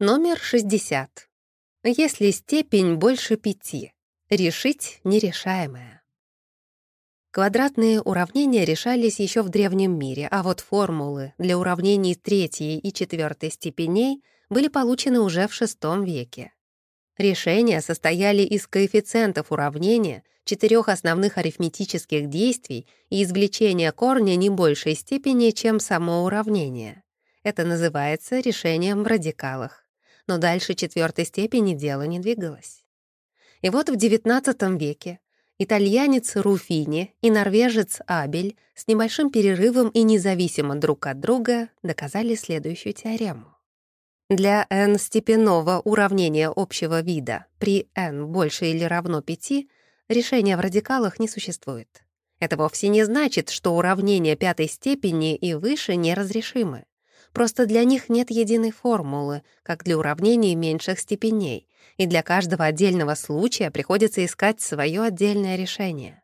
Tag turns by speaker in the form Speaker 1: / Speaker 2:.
Speaker 1: Номер 60. Если степень больше пяти. Решить нерешаемое. Квадратные уравнения решались еще в древнем мире, а вот формулы для уравнений третьей и четвертой степеней были получены уже в VI веке. Решения состояли из коэффициентов уравнения, четырех основных арифметических действий и извлечения корня не большей степени, чем само уравнение. Это называется решением в радикалах. Но дальше четвертой степени дело не двигалось. И вот в XIX веке итальянец Руфини и норвежец Абель с небольшим перерывом и независимо друг от друга доказали следующую теорему. Для n-степенного уравнения общего вида при n больше или равно 5 решения в радикалах не существует. Это вовсе не значит, что уравнения пятой степени и выше неразрешимы. Просто для них нет единой формулы, как для уравнений меньших степеней, и для каждого отдельного случая приходится искать свое отдельное решение.